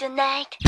Tonight, tonight.